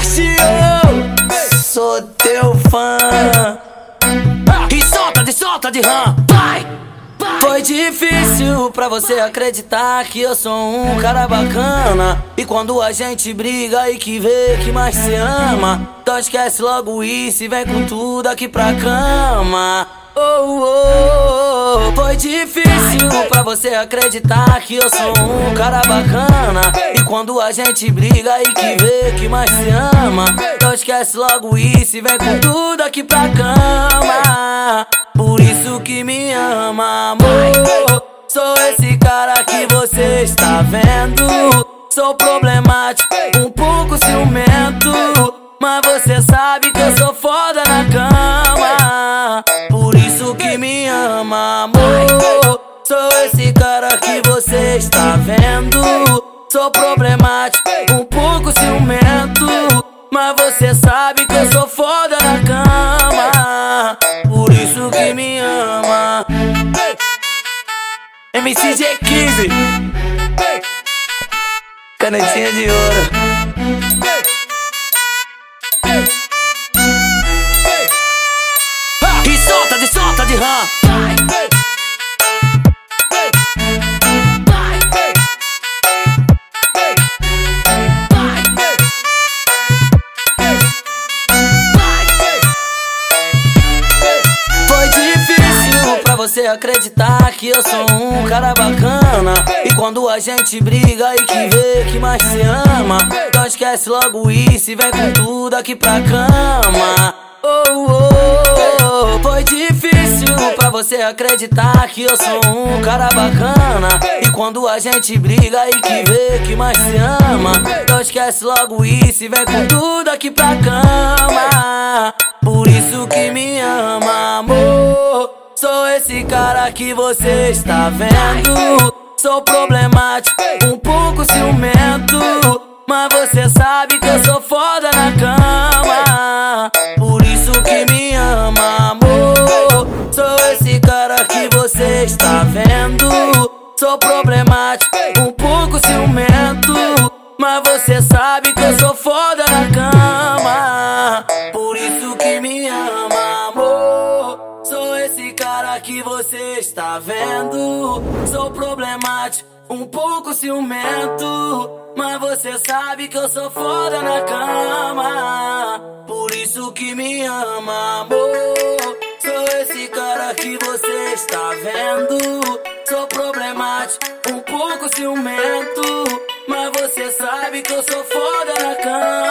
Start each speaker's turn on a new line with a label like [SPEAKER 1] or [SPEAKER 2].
[SPEAKER 1] Márcio, sou teu fã. E solta de solta de rã, vai! Foi difícil pra você acreditar que eu sou um cara bacana. E quando a gente briga e que vê que mais se ama, então esquece logo isso e vem com tudo aqui pra cama. Oh, oh, oh, foi difícil pra você acreditar que eu sou um cara bacana. Quando a gente briga e que vê que mais se ama, então esquece logo isso e vem com tudo aqui pra cama. Por isso que me ama, amor. Sou esse cara que você está vendo. Sou problemático, um pouco ciumento. Mas você sabe que eu sou foda na cama. Por isso que me ama, amor. Sou esse cara que você está vendo. Sou problemático, um pouco ciumento. Mas você sabe que eu sou foda na cama. Por isso que me ama. MCG15 Canetinha de ouro. E solta de solta de rã. Você acreditar que eu sou um cara bacana. E quando a gente briga e que vê que mais se ama, então esquece logo isso e vem com tudo aqui pra cama. Oh, oh, oh, foi difícil pra você acreditar que eu sou um cara bacana. E quando a gente briga e que vê que mais se ama, então esquece logo isso e vem com tudo aqui pra cama. Por isso que me ama, amor. Sou esse cara que você está vendo. Sou problemático, um pouco ciumento. Mas você sabe que eu sou foda na cama. Por isso que me ama, amor. Sou esse cara que você está vendo. Sou problemático, um pouco ciumento. Mas você sabe que eu sou foda na cama. Cara que você está vendo. Sou problemático, um pouco ciumento. Mas você sabe que eu sou foda na cama. Por isso que me ama, amor. Sou esse cara que você está vendo. Sou problemático, um pouco ciumento. Mas você sabe que eu sou foda na cama.